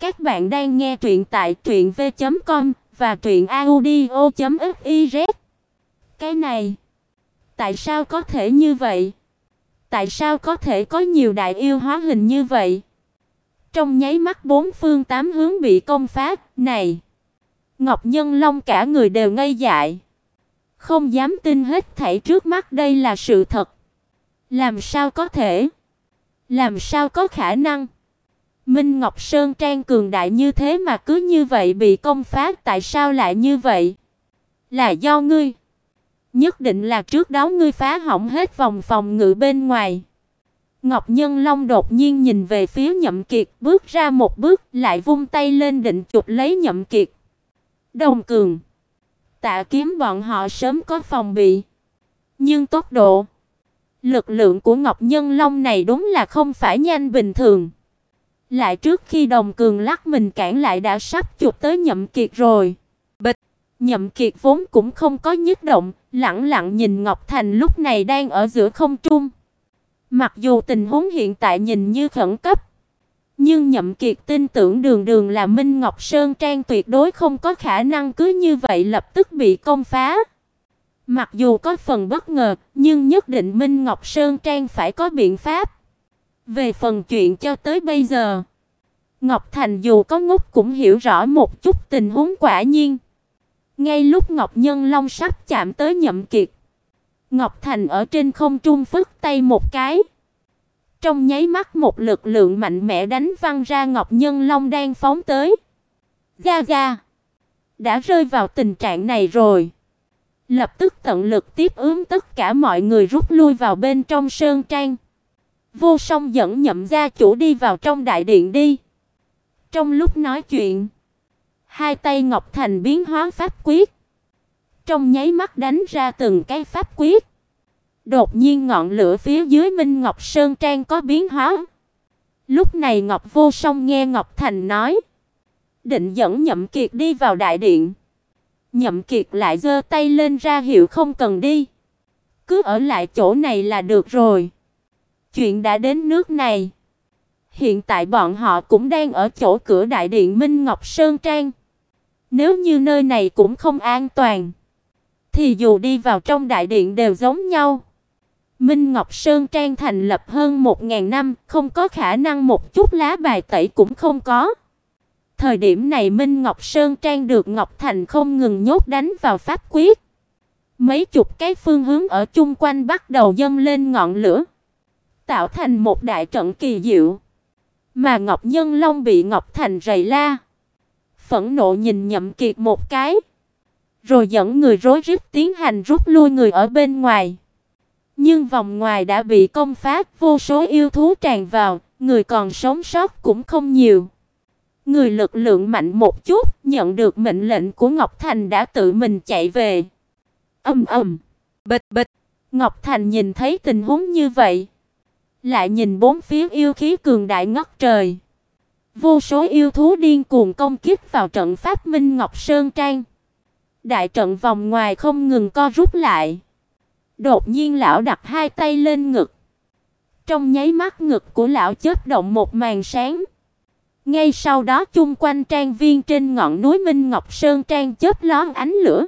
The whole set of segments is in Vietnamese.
Các bạn đang nghe truyện tại truyệnv.com và truyệnaudio.fiz. Cái này, tại sao có thể như vậy? Tại sao có thể có nhiều đại yêu hóa hình như vậy? Trong nháy mắt bốn phương tám hướng bị công phá, này, Ngọc Nhân Long cả người đều ngây dại, không dám tin hết thảy trước mắt đây là sự thật. Làm sao có thể? Làm sao có khả năng? Minh Ngọc Sơn Trang cường đại như thế mà cứ như vậy bị công phá, tại sao lại như vậy? Là do ngươi. Nhất định là trước đó ngươi phá hỏng hết vòng phòng ngự bên ngoài. Ngọc Nhân Long đột nhiên nhìn về phía Nhậm Kiệt, bước ra một bước, lại vung tay lên định chụp lấy Nhậm Kiệt. Đồng Cường, Tạ Kiếm bọn họ sớm có phòng bị, nhưng tốc độ, lực lượng của Ngọc Nhân Long này đúng là không phải nhanh bình thường. Lại trước khi Đồng Cường lắc mình cản lại đã sắp chụp tới Nhậm Kiệt rồi. Bịch, Nhậm Kiệt vốn cũng không có nhức động, lặng lặng nhìn Ngọc Thành lúc này đang ở giữa không trung. Mặc dù tình huống hiện tại nhìn như khẩn cấp, nhưng Nhậm Kiệt tin tưởng Đường Đường là Minh Ngọc Sơn Trang tuyệt đối không có khả năng cứ như vậy lập tức bị công phá. Mặc dù có phần bất ngờ, nhưng nhất định Minh Ngọc Sơn Trang phải có biện pháp. Về phần chuyện cho tới bây giờ, Ngọc Thành dù có ngốc cũng hiểu rõ một chút tình huống quả nhiên. Ngay lúc Ngọc Nhân Long sắp chạm tới Nhậm Kiệt, Ngọc Thành ở trên không trung phất tay một cái. Trong nháy mắt một lực lượng mạnh mẽ đánh văng ra Ngọc Nhân Long đang phóng tới. Ga ga, đã rơi vào tình trạng này rồi. Lập tức tận lực tiếp ứng tất cả mọi người rút lui vào bên trong sơn trang. Vô Song dẫn Nhậm gia chủ đi vào trong đại điện đi. Trong lúc nói chuyện, hai tay Ngọc Thành biến hóa pháp quyết. Trong nháy mắt đánh ra từng cái pháp quyết. Đột nhiên ngọn lửa phía dưới Minh Ngọc Sơn Trang có biến hóa. Lúc này Ngọc Vô Song nghe Ngọc Thành nói, định dẫn Nhậm Kiệt đi vào đại điện. Nhậm Kiệt lại giơ tay lên ra hiệu không cần đi, cứ ở lại chỗ này là được rồi. Chuyện đã đến nước này, hiện tại bọn họ cũng đang ở chỗ cửa đại điện Minh Ngọc Sơn Trang. Nếu như nơi này cũng không an toàn, thì dù đi vào trong đại điện đều giống nhau. Minh Ngọc Sơn Trang thành lập hơn 1000 năm, không có khả năng một chút lá bài tẩy cũng không có. Thời điểm này Minh Ngọc Sơn Trang được Ngọc Thành không ngừng nhốt đánh vào pháp quyết. Mấy chục cái phương hướng ở chung quanh bắt đầu dâng lên ngọn lửa, tạo thành một đại trận kỳ diệu. Mà Ngọc Nhân Long bị Ngọc Thành rầy la, phẫn nộ nhìn Nhậm Kiệt một cái, rồi dẫn người rối rít tiến hành rút lui người ở bên ngoài. Nhưng vòng ngoài đã bị công phá, vô số yêu thú tràn vào, người còn sống sót cũng không nhiều. Người lực lượng mạnh một chút, nhận được mệnh lệnh của Ngọc Thành đã tự mình chạy về. Ầm ầm, bịch bịch. Ngọc Thành nhìn thấy tình huống như vậy, lại nhìn bốn phía yêu khí cường đại ngất trời. Vô số yêu thú điên cuồng công kích vào trận pháp Minh Ngọc Sơn Trang. Đại trận vòng ngoài không ngừng co rút lại. Đột nhiên lão đặt hai tay lên ngực. Trong nháy mắt ngực của lão chớp động một màn sáng. Ngay sau đó chung quanh trang viên trên ngọn núi Minh Ngọc Sơn trang chớp lóe ánh lửa.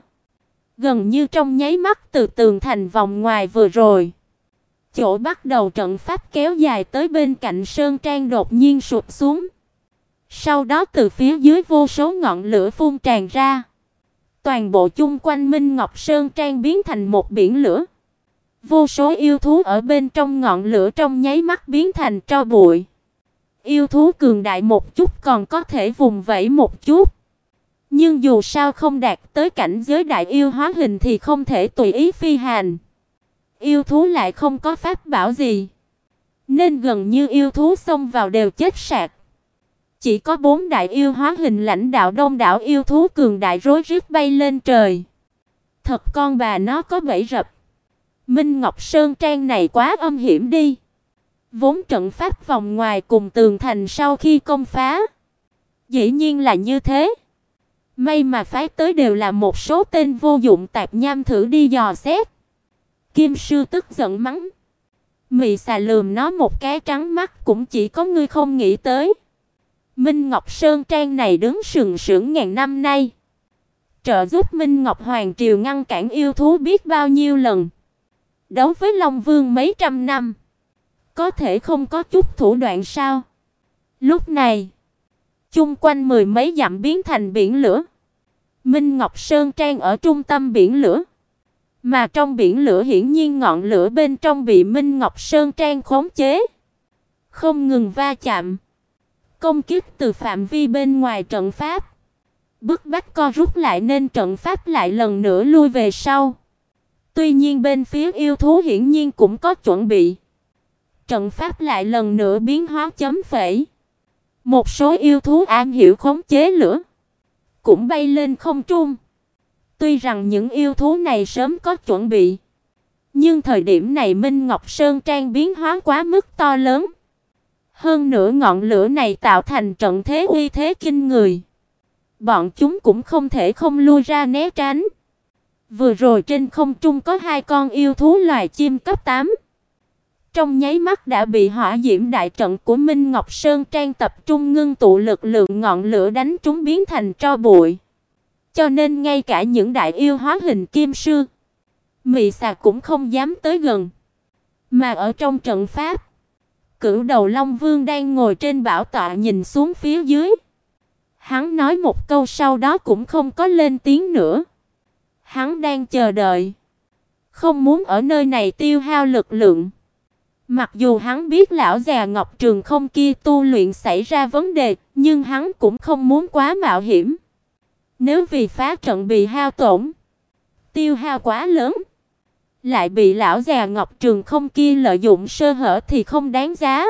Gần như trong nháy mắt từ tường thành vòng ngoài vừa rồi, chỗ bắt đầu trận pháp kéo dài tới bên cạnh sơn trang đột nhiên sụp xuống. Sau đó từ phía dưới vô số ngọn lửa phun tràn ra. Toàn bộ chung quanh Minh Ngọc Sơn trang biến thành một biển lửa. Vô số yêu thú ở bên trong ngọn lửa trong nháy mắt biến thành tro bụi. Yêu thú cường đại một chút còn có thể vùng vẫy một chút. Nhưng dù sao không đạt tới cảnh giới đại yêu hóa hình thì không thể tùy ý phi hành. Yêu thú lại không có pháp bảo gì, nên gần như yêu thú xông vào đều chết sạch. Chỉ có bốn đại yêu hóa hình lãnh đạo đông đảo yêu thú cường đại rối rít bay lên trời. Thật con bà nó có bẫy rập. Minh Ngọc Sơn Trang này quá âm hiểm đi. Vốn trận pháp vòng ngoài cùng tường thành sau khi công phá, dĩ nhiên là như thế. May mà phái tới đều là một số tên vô dụng tạp nham thử đi dò xét. Kim sư tức giận mắng. Mị xà lườm nó một cái trắng mắt cũng chỉ có ngươi không nghĩ tới. Minh Ngọc Sơn Trang này đứng sừng sững ngàn năm nay, trợ giúp Minh Ngọc Hoàng triều ngăn cản yêu thú biết bao nhiêu lần. Đấu với Long Vương mấy trăm năm, có thể không có chút thủ đoạn sao? Lúc này, chung quanh mười mấy dặm biến thành biển lửa. Minh Ngọc Sơn Trang ở trung tâm biển lửa. Mà trong biển lửa hiển nhiên ngọn lửa bên trong bị Minh Ngọc Sơn Trang khống chế, không ngừng va chạm, công kích từ phạm vi bên ngoài trận pháp. Bức bách co rút lại nên trận pháp lại lần nữa lui về sau. Tuy nhiên bên phía yêu thú hiển nhiên cũng có chuẩn bị. Trận pháp lại lần nữa biến hóa chấm phẩy. Một số yêu thú an hiểu khống chế lửa, cũng bay lên không trung. Tuy rằng những yêu thú này sớm có chuẩn bị, nhưng thời điểm này Minh Ngọc Sơn Trang biến hóa quá mức to lớn. Hơn nữa ngọn lửa này tạo thành trận thế uy thế kinh người. Bọn chúng cũng không thể không lui ra né tránh. Vừa rồi trên không trung có hai con yêu thú loài chim cấp 8. Trong nháy mắt đã bị hỏa diễm đại trận của Minh Ngọc Sơn Trang tập trung ngưng tụ lực lượng ngọn lửa đánh chúng biến thành tro bụi. Cho nên ngay cả những đại yêu hóa hình kim sư, mị xà cũng không dám tới gần. Mà ở trong trận pháp, Cửu Đầu Long Vương đang ngồi trên bảo tọa nhìn xuống phía dưới. Hắn nói một câu sau đó cũng không có lên tiếng nữa. Hắn đang chờ đợi, không muốn ở nơi này tiêu hao lực lượng. Mặc dù hắn biết lão già Ngọc Trường không kia tu luyện xảy ra vấn đề, nhưng hắn cũng không muốn quá mạo hiểm. Nếu vì phá trận bị hao tổn, tiêu hao quá lớn, lại bị lão già Ngọc Trường không kia lợi dụng sơ hở thì không đáng giá.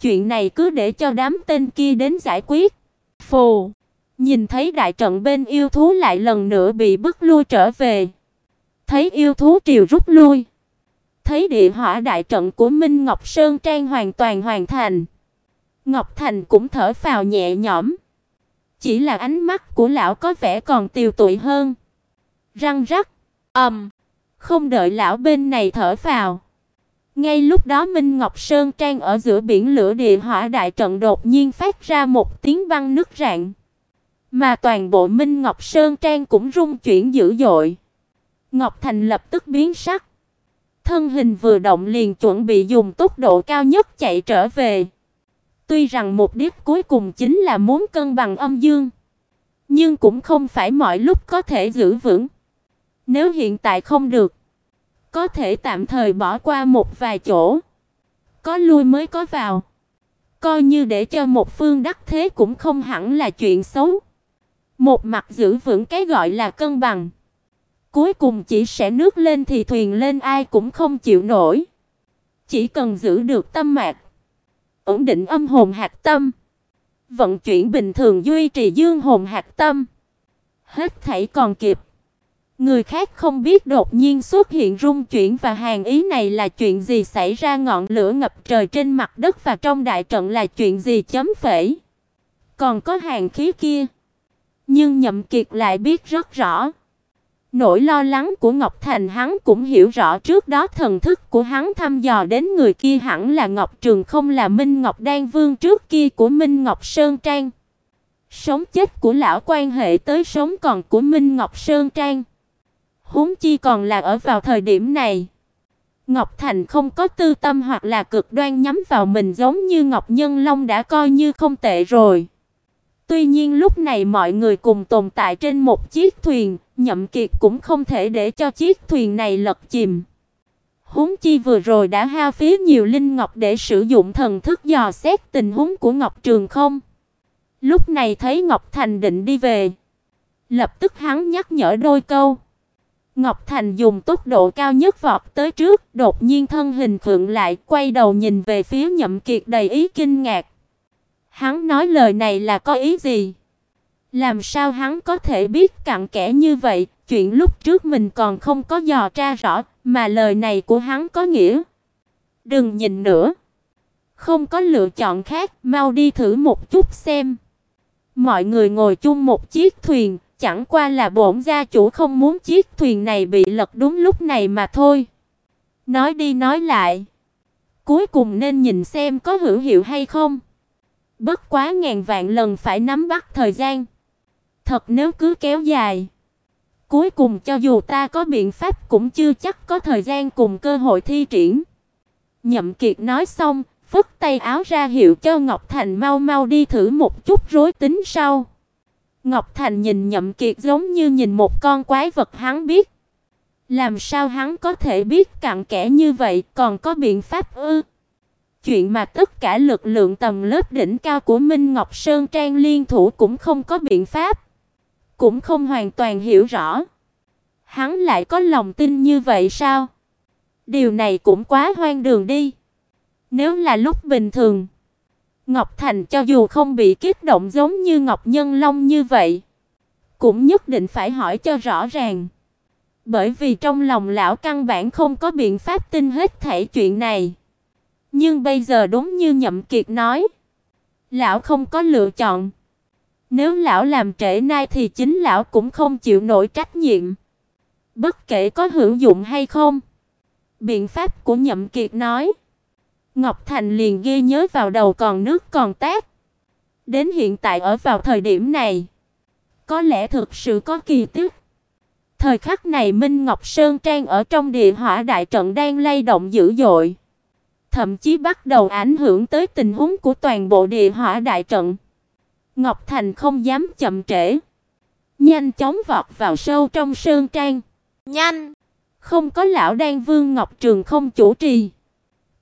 Chuyện này cứ để cho đám tên kia đến giải quyết. Phù, nhìn thấy đại trận bên yêu thú lại lần nữa bị bức lui trở về. Thấy yêu thú triều rút lui, thấy địa hỏa đại trận của Minh Ngọc Sơn Trang hoàn toàn hoàn thành. Ngọc Thành cũng thở phào nhẹ nhõm. Chỉ là ánh mắt của lão có vẻ còn tiều tụy hơn. Răng rắc, ầm, um, không đợi lão bên này thở phào. Ngay lúc đó Minh Ngọc Sơn Trang ở giữa biển lửa địa hỏa đại trận đột nhiên phát ra một tiếng vang nứt rạn. Mà toàn bộ Minh Ngọc Sơn Trang cũng rung chuyển dữ dội. Ngọc Thành lập tức biến sắc. Thân hình vừa động liền chuẩn bị dùng tốc độ cao nhất chạy trở về. Tuy rằng mục đích cuối cùng chính là muốn cân bằng âm dương, nhưng cũng không phải mọi lúc có thể giữ vững. Nếu hiện tại không được, có thể tạm thời bỏ qua một vài chỗ, có lui mới có vào. Coi như để cho một phương đắc thế cũng không hẳn là chuyện xấu. Một mặt giữ vững cái gọi là cân bằng, cuối cùng chỉ sẽ nước lên thì thuyền lên ai cũng không chịu nổi. Chỉ cần giữ được tâm mạch, ổn định âm hồn hạt tâm, vận chuyển bình thường duy trì dương hồn hạt tâm, hết thảy còn kịp. Người khác không biết đột nhiên xuất hiện rung chuyển và hàng ý này là chuyện gì xảy ra ngọn lửa ngập trời trên mặt đất và trong đại trận là chuyện gì chấm phẩy. Còn có hàng khí kia. Nhưng Nhậm Kiệt lại biết rất rõ. Nỗi lo lắng của Ngọc Thành hắn cũng hiểu rõ trước đó thần thức của hắn thăm dò đến người kia hẳn là Ngọc Trường không là Minh Ngọc Đan Vương trước kia của Minh Ngọc Sơn Trang. Sống chết của lão quan hệ tới sống còn của Minh Ngọc Sơn Trang. Huống chi còn là ở vào thời điểm này. Ngọc Thành không có tư tâm hoặc là cực đoan nhắm vào mình giống như Ngọc Nhân Long đã coi như không tệ rồi. Tuy nhiên lúc này mọi người cùng tồn tại trên một chiếc thuyền, Nhậm Kiệt cũng không thể để cho chiếc thuyền này lật chìm. Huống chi vừa rồi đã hao phí nhiều linh ngọc để sử dụng thần thức dò xét tình huống của Ngọc Trường không. Lúc này thấy Ngọc Thành định đi về, lập tức hắn nhắc nhở đôi câu. Ngọc Thành dùng tốc độ cao nhất vọt tới trước, đột nhiên thân hình khựng lại, quay đầu nhìn về phía Nhậm Kiệt đầy ý kinh ngạc. Hắn nói lời này là có ý gì? Làm sao hắn có thể biết cặn kẽ như vậy, chuyện lúc trước mình còn không có dò tra rõ, mà lời này của hắn có nghĩa. Đừng nhìn nữa. Không có lựa chọn khác, mau đi thử một chút xem. Mọi người ngồi chung một chiếc thuyền, chẳng qua là bổn gia chủ không muốn chiếc thuyền này bị lật đúng lúc này mà thôi. Nói đi nói lại, cuối cùng nên nhìn xem có hữu hiệu hay không. Bất quá ngàn vạn lần phải nắm bắt thời gian. Thật nếu cứ kéo dài, cuối cùng cho dù ta có biện pháp cũng chưa chắc có thời gian cùng cơ hội thi triển. Nhậm Kiệt nói xong, phất tay áo ra hiệu cho Ngọc Thành mau mau đi thử một chút rối tính sau. Ngọc Thành nhìn Nhậm Kiệt giống như nhìn một con quái vật hắn biết. Làm sao hắn có thể biết cặn kẽ như vậy, còn có biện pháp ư? Chuyện mà tất cả lực lượng tầm lớp đỉnh cao của Minh Ngọc Sơn Trang liên thủ cũng không có biện pháp, cũng không hoàn toàn hiểu rõ. Hắn lại có lòng tin như vậy sao? Điều này cũng quá hoang đường đi. Nếu là lúc bình thường, Ngọc Thành cho dù không bị kích động giống như Ngọc Nhân Long như vậy, cũng nhất định phải hỏi cho rõ ràng. Bởi vì trong lòng lão căn bản không có biện pháp tin hết thảy chuyện này. Nhưng bây giờ đúng như Nhậm Kiệt nói, lão không có lựa chọn. Nếu lão làm trễ nay thì chính lão cũng không chịu nổi trách nhiệm. Bất kể có hữu dụng hay không. Biện pháp của Nhậm Kiệt nói, Ngọc Thành liền ghi nhớ vào đầu còn nước còn tát. Đến hiện tại ở vào thời điểm này, có lẽ thực sự có kỳ tích. Thời khắc này Minh Ngọc Sơn Trang ở trong địa hỏa đại trận đang lay động dữ dội, thậm chí bắt đầu ảnh hưởng tới tình huống của toàn bộ địa hỏa đại trận. Ngọc Thành không dám chậm trễ, nhanh chóng vọt vào sâu trong sơn trang. Nhanh, không có lão đan vương Ngọc Trường không chủ trì.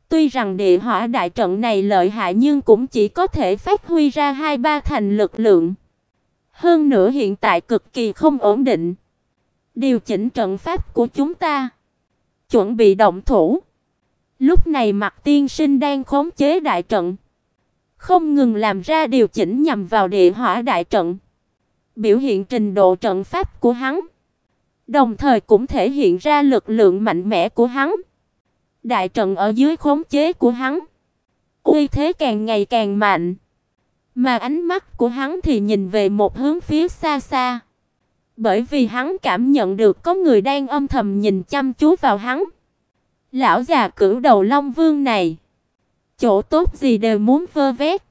Tuy rằng địa hỏa đại trận này lợi hại nhưng cũng chỉ có thể phát huy ra hai ba thành lực lượng. Hơn nữa hiện tại cực kỳ không ổn định. Điều chỉnh trận pháp của chúng ta, chuẩn bị động thủ. Lúc này Mạc Tiên Sinh đang khống chế đại trận, không ngừng làm ra điều chỉnh nhằm vào địa hỏa đại trận, biểu hiện trình độ trận pháp của hắn, đồng thời cũng thể hiện ra lực lượng mạnh mẽ của hắn. Đại trận ở dưới khống chế của hắn, uy thế càng ngày càng mạnh, mà ánh mắt của hắn thì nhìn về một hướng phía xa xa. Bởi vì hắn cảm nhận được có người đang âm thầm nhìn chăm chú vào hắn. Lão già cửu đầu Long Vương này, chỗ tốt gì đều muốn vơ vét,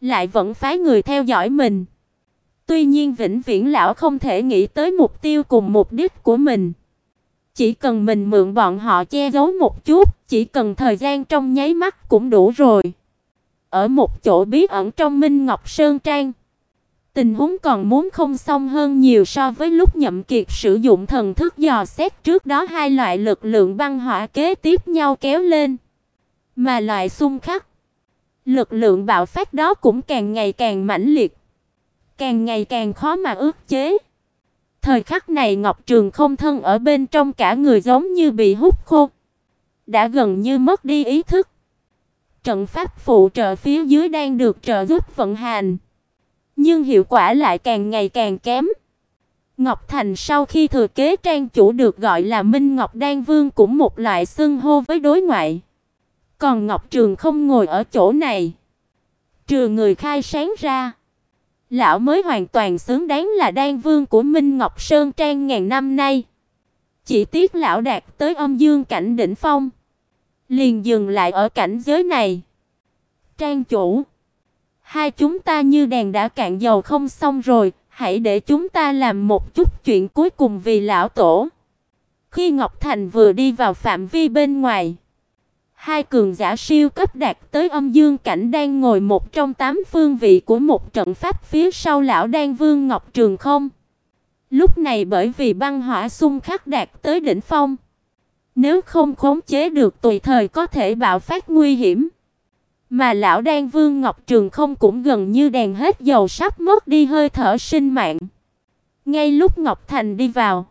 lại vẫn phái người theo dõi mình. Tuy nhiên vĩnh viễn lão không thể nghĩ tới mục tiêu cùng mục đích của mình. Chỉ cần mình mượn bọn họ che giấu một chút, chỉ cần thời gian trong nháy mắt cũng đủ rồi. Ở một chỗ bí ẩn trong Minh Ngọc Sơn Trang, tình huống còn muốn không xong hơn nhiều so với lúc Nhậm Kiệt sử dụng thần thức dò xét trước đó hai loại lực lượng băng hỏa kế tiếp nhau kéo lên. Mà loại xung khắc, lực lượng bạo phát đó cũng càng ngày càng mãnh liệt, càng ngày càng khó mà ức chế. Thời khắc này Ngọc Trường không thân ở bên trong cả người giống như bị hút khô, đã gần như mất đi ý thức. Trận pháp phụ trợ phía dưới đang được trợ giúp vận hành, nhưng hiệu quả lại càng ngày càng kém. Ngọc Thành sau khi thừa kế trang chủ được gọi là Minh Ngọc Đan Vương cũng một loại xưng hô với đối ngoại. Còn Ngọc Trường không ngồi ở chỗ này, trừ người khai sáng ra, Lão mới hoàn toàn xứng đáng là đan vương của Minh Ngọc Sơn Trang ngàn năm nay. Chỉ tiếc lão đạt tới âm dương cảnh đỉnh phong, liền dừng lại ở cảnh giới này. Trang chủ, hai chúng ta như đèn đã cạn dầu không xong rồi, hãy để chúng ta làm một chút chuyện cuối cùng vì lão tổ. Khi Ngọc Thành vừa đi vào phạm vi bên ngoài, Hai cường giả siêu cấp đạt tới âm dương cảnh đang ngồi một trong tám phương vị của một trận pháp phía sau lão Đan Vương Ngọc Trường không. Lúc này bởi vì băng hỏa xung khắc đạt tới đỉnh phong, nếu không khống chế được tùy thời có thể bạo phát nguy hiểm. Mà lão Đan Vương Ngọc Trường không cũng gần như đèn hết dầu sắp mất đi hơi thở sinh mạng. Ngay lúc Ngọc Thành đi vào,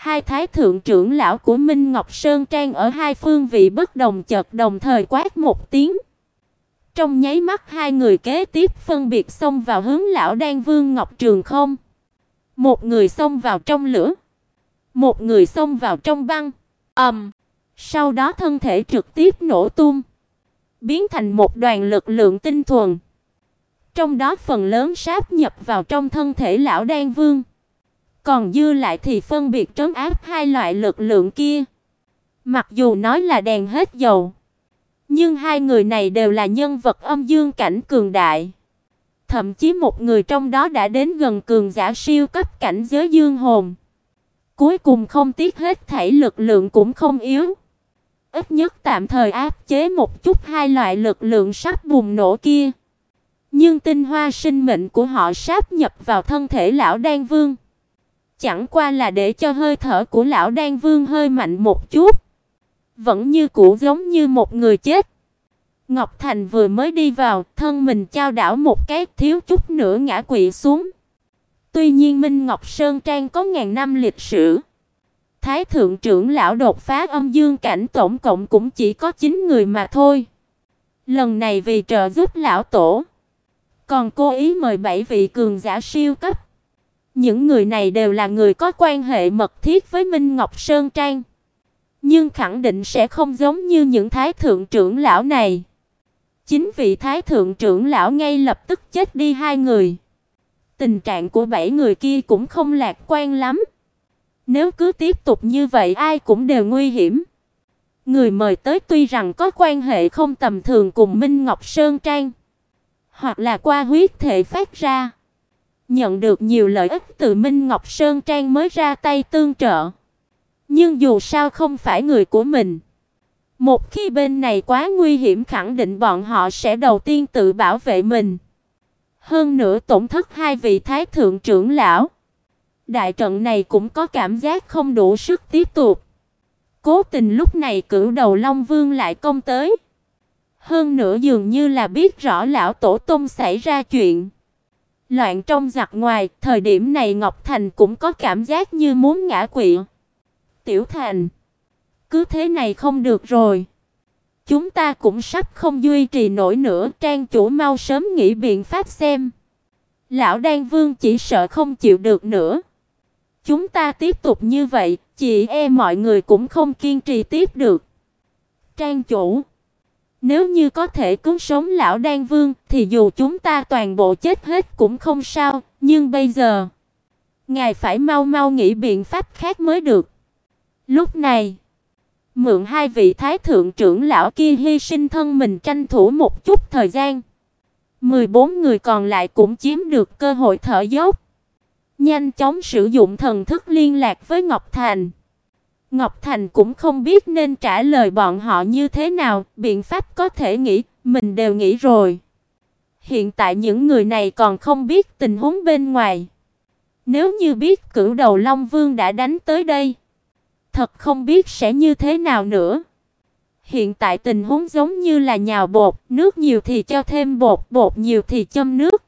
Hai thái thượng trưởng lão của Minh Ngọc Sơn Trang ở hai phương vị bất đồng chợt đồng thời quát một tiếng. Trong nháy mắt hai người kế tiếp phân biệt xông vào hướng lão Đan Vương Ngọc Trường không. Một người xông vào trong lửa, một người xông vào trong băng. Ầm. Um, sau đó thân thể trực tiếp nổ tung, biến thành một đoàn lực lượng tinh thuần. Trong đó phần lớn sáp nhập vào trong thân thể lão Đan Vương. Còn dư lại thì phân biệt trấn áp hai loại lực lượng kia. Mặc dù nói là đèn hết dầu, Nhưng hai người này đều là nhân vật âm dương cảnh cường đại. Thậm chí một người trong đó đã đến gần cường giả siêu cấp cảnh giới dương hồn. Cuối cùng không tiếc hết thảy lực lượng cũng không yếu. Ít nhất tạm thời áp chế một chút hai loại lực lượng sắp bùng nổ kia. Nhưng tinh hoa sinh mệnh của họ sáp nhập vào thân thể lão Đan Vương. Chẳng qua là để cho hơi thở của lão Đan Vương hơi mạnh một chút. Vẫn như cũ giống như một người chết. Ngọc Thành vừa mới đi vào, thân mình chao đảo một cái, thiếu chút nữa ngã quỵ xuống. Tuy nhiên Minh Ngọc Sơn Trang có ngàn năm lịch sử. Thái thượng trưởng lão đột phá âm dương cảnh tổng cộng cũng chỉ có 9 người mà thôi. Lần này vì trợ giúp lão tổ, còn cố ý mời bảy vị cường giả siêu cấp. Những người này đều là người có quan hệ mật thiết với Minh Ngọc Sơn Trang, nhưng khẳng định sẽ không giống như những thái thượng trưởng lão này. Chính vị thái thượng trưởng lão ngay lập tức chết đi hai người. Tình trạng của bảy người kia cũng không lạc quan lắm. Nếu cứ tiếp tục như vậy ai cũng đều nguy hiểm. Người mời tới tuy rằng có quan hệ không tầm thường cùng Minh Ngọc Sơn Trang, hoặc là qua huyết thể phát ra, nhận được nhiều lợi ích từ Minh Ngọc Sơn Trang mới ra tay tương trợ. Nhưng dù sao không phải người của mình, một khi bên này quá nguy hiểm khẳng định bọn họ sẽ đầu tiên tự bảo vệ mình. Hơn nữa tổn thất hai vị thái thượng trưởng lão. Đại trận này cũng có cảm giác không đủ sức tiếp tục. Cố tình lúc này cửu đầu Long Vương lại công tới. Hơn nữa dường như là biết rõ lão tổ tông xảy ra chuyện. Loạn trong giặc ngoài, thời điểm này Ngọc Thành cũng có cảm giác như muốn ngã quỵ. Tiểu Thành, cứ thế này không được rồi. Chúng ta cũng sắp không duy trì nổi nữa, trang chủ mau sớm nghĩ biện pháp xem. Lão Đan Vương chỉ sợ không chịu được nữa. Chúng ta tiếp tục như vậy, chị e mọi người cũng không kiên trì tiếp được. Trang chủ, nếu như có thể cứu sống lão Đan Vương thì dù chúng ta toàn bộ chết hết cũng không sao, nhưng bây giờ ngài phải mau mau nghĩ biện pháp khác mới được. Lúc này, mượn hai vị thái thượng trưởng lão kia hy sinh thân mình tranh thủ một chút thời gian. 14 người còn lại cũng chiếm được cơ hội thở dốc nhanh chóng sử dụng thần thức liên lạc với Ngọc Thành. Ngọc Thành cũng không biết nên trả lời bọn họ như thế nào, biện pháp có thể nghĩ, mình đều nghĩ rồi. Hiện tại những người này còn không biết tình huống bên ngoài. Nếu như biết Cửu Đầu Long Vương đã đánh tới đây, thật không biết sẽ như thế nào nữa. Hiện tại tình huống giống như là nhào bột, nước nhiều thì cho thêm bột, bột nhiều thì châm nước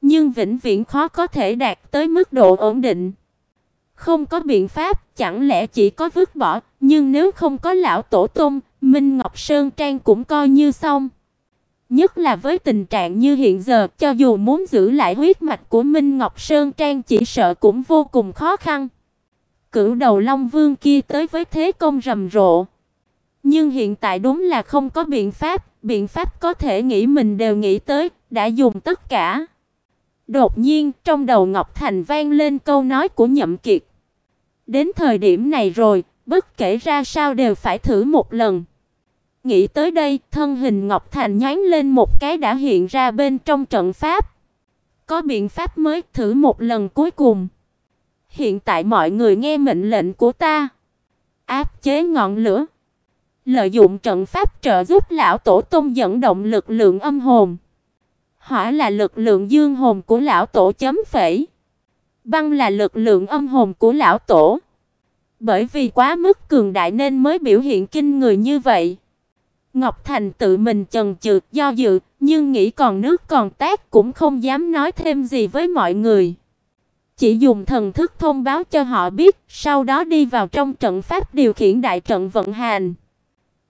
nhưng vĩnh viễn khó có thể đạt tới mức độ ổn định. Không có biện pháp, chẳng lẽ chỉ có vứt bỏ, nhưng nếu không có lão tổ tông, Minh Ngọc Sơn Trang cũng coi như xong. Nhất là với tình trạng như hiện giờ, cho dù muốn giữ lại huyết mạch của Minh Ngọc Sơn Trang chỉ sợ cũng vô cùng khó khăn. Cửu đầu Long Vương kia tới với thế công rầm rộ. Nhưng hiện tại đúng là không có biện pháp, biện pháp có thể nghĩ mình đều nghĩ tới, đã dùng tất cả. Đột nhiên, trong đầu Ngọc Thành vang lên câu nói của Nhậm Kiệt. Đến thời điểm này rồi, bất kể ra sao đều phải thử một lần. Nghĩ tới đây, thân hình Ngọc Thành nhoáng lên một cái đã hiện ra bên trong trận pháp. Có biện pháp mới thử một lần cuối cùng. Hiện tại mọi người nghe mệnh lệnh của ta. Áp chế ngọn lửa. Lợi dụng trận pháp trợ giúp lão tổ tông dẫn động lực lượng âm hồn. Hỏa là lực lượng dương hồn của lão tổ chấm phẩy. Băng là lực lượng âm hồn của lão tổ. Bởi vì quá mức cường đại nên mới biểu hiện kinh người như vậy. Ngọc Thành tự mình chần chừ do dự, nhưng nghĩ còn nước còn tát cũng không dám nói thêm gì với mọi người. Chỉ dùng thần thức thông báo cho họ biết, sau đó đi vào trong trận pháp điều khiển đại trận vận hành.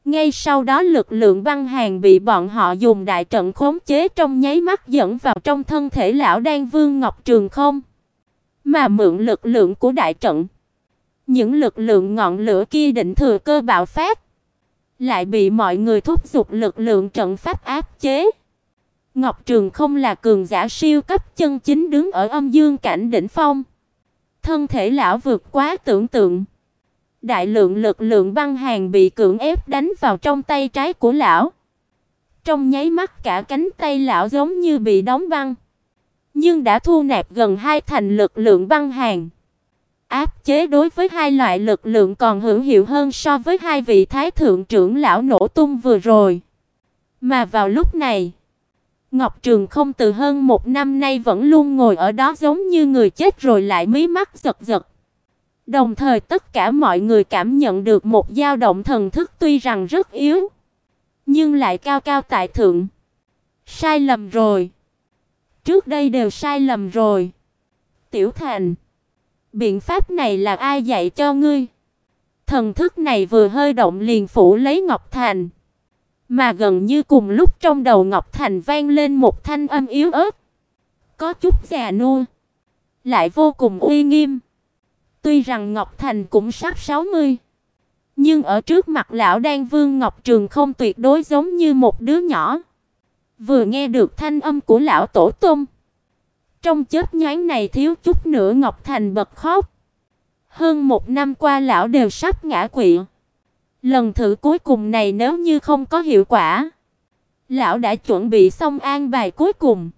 Ngay sau đó lực lượng băng hàng bị bọn họ dùng đại trận khống chế trong nháy mắt dẫn vào trong thân thể lão Đan Vương Ngọc Trường không, mà mượn lực lượng của đại trận. Những lực lượng ngọn lửa kia định thừa cơ bạo phát, lại bị mọi người thúc giục lực lượng trận pháp áp chế. Ngọc Trường không là cường giả siêu cấp chân chính đứng ở âm dương cảnh đỉnh phong. Thân thể lão vượt quá tưởng tượng. Đại lượng lực lượng băng hàng bị cưỡng ép đánh vào trong tay trái của lão. Trong nháy mắt cả cánh tay lão giống như bị đóng băng, nhưng đã thu nạp gần hai thành lực lượng băng hàn. Áp chế đối với hai loại lực lượng còn hữu hiệu hơn so với hai vị thái thượng trưởng lão nổ tung vừa rồi. Mà vào lúc này, Ngọc Trường không từ hơn một năm nay vẫn luôn ngồi ở đó giống như người chết rồi lại mí mắt giật giật. Đồng thời tất cả mọi người cảm nhận được một dao động thần thức tuy rằng rất yếu, nhưng lại cao cao tại thượng. Sai lầm rồi. Trước đây đều sai lầm rồi. Tiểu Thành, biện pháp này là ai dạy cho ngươi? Thần thức này vừa hơi động liền phủ lấy Ngọc Thành. Mà gần như cùng lúc trong đầu Ngọc Thành vang lên một thanh âm yếu ớt, có chút già nua, lại vô cùng uy nghiêm. Tuy rằng Ngọc Thành cũng sắp 60, nhưng ở trước mặt lão Đan Vương Ngọc Trường không tuyệt đối giống như một đứa nhỏ. Vừa nghe được thanh âm của lão tổ tông, trong chớp nhoáng này thiếu chút nữa Ngọc Thành bật khóc. Hơn một năm qua lão đều sắp ngã quỵ. Lần thử cuối cùng này nếu như không có hiệu quả, lão đã chuẩn bị xong an bài cuối cùng.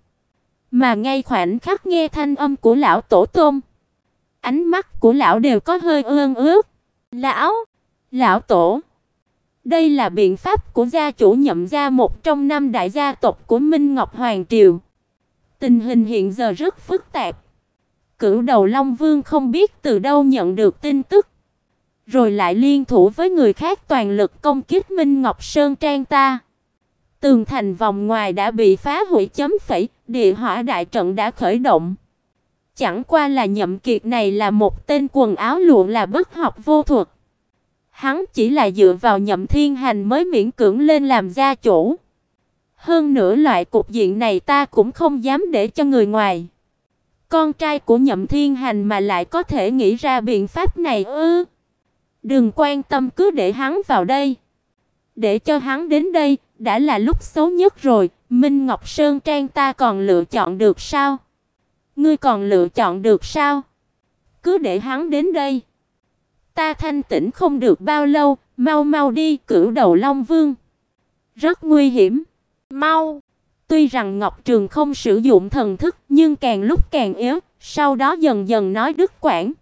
Mà ngay khoảnh khắc nghe thanh âm của lão tổ tông, ánh mắt của lão đều có hơi ương ướt. "Lão, lão tổ, đây là biện pháp của gia chủ nhậm gia một trong năm đại gia tộc của Minh Ngọc Hoàng triều. Tình hình hiện giờ rất phức tạp. Cửu Đầu Long Vương không biết từ đâu nhận được tin tức, rồi lại liên thủ với người khác toàn lực công kích Minh Ngọc Sơn Trang ta. Tường thành vòng ngoài đã bị phá hủy chấm phẩy, địa hỏa đại trận đã khởi động. Chẳng qua là Nhậm Kiệt này là một tên quần áo lụa là bất học vô thuật. Hắn chỉ là dựa vào Nhậm Thiên Hành mới miễn cưỡng lên làm gia chủ. Hơn nữa loại cục diện này ta cũng không dám để cho người ngoài. Con trai của Nhậm Thiên Hành mà lại có thể nghĩ ra biện pháp này ư? Đừng quan tâm cứ để hắn vào đây. Để cho hắn đến đây, đã là lúc xấu nhất rồi, Minh Ngọc Sơn Trang ta còn lựa chọn được sao? Ngươi còn lựa chọn được sao? Cứ để hắn đến đây. Ta thanh tĩnh không được bao lâu, mau mau đi, cửu đầu Long Vương. Rất nguy hiểm. Mau. Tuy rằng Ngọc Trường không sử dụng thần thức, nhưng càng lúc càng yếu, sau đó dần dần nói đứt quãng.